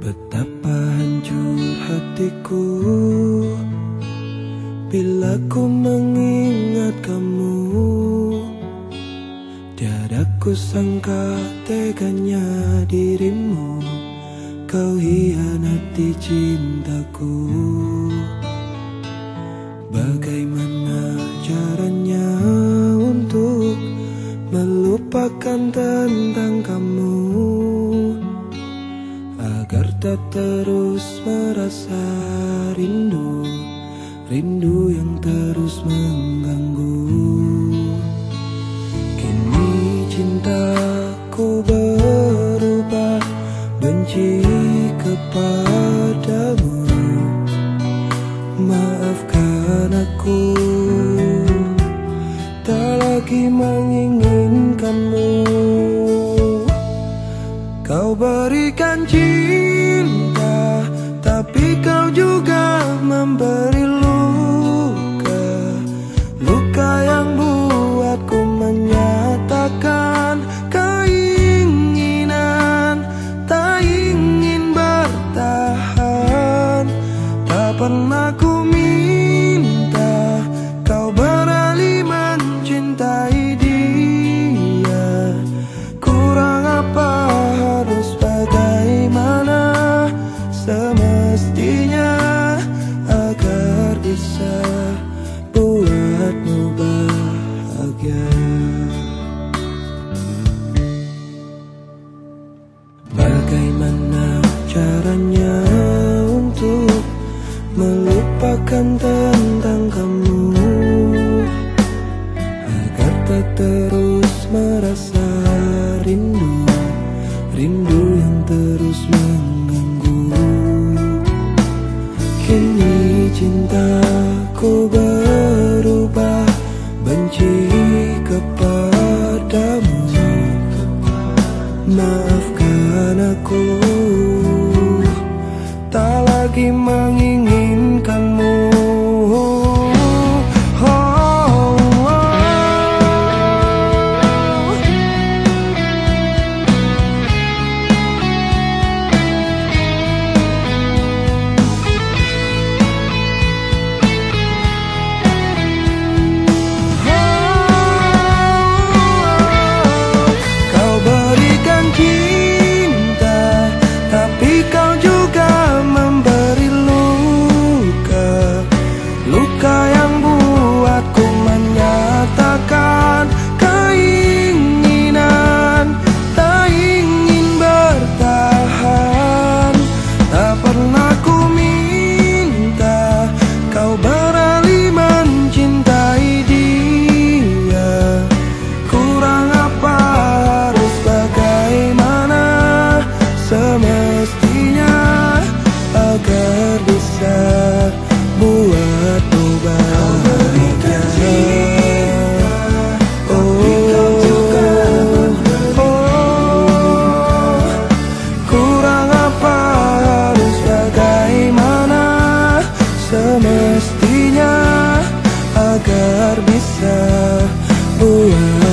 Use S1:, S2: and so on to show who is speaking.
S1: Betapa hancur hatiku Bila ku mengingat kamu. Tiada ku sangka teganya dirimu Kau hianati cintaku. Tentang kamu Agar tak terus merasa rindu Rindu yang terus mengganggu. Kini cintaku berubah Benci kepadamu. Maafkan aku Tak lagi menginginkanmu Kau berikan cinta Tapi kau juga memberi kepadamu. Maafkan aku. Tak lagi mengingat semestinya agar bisa buat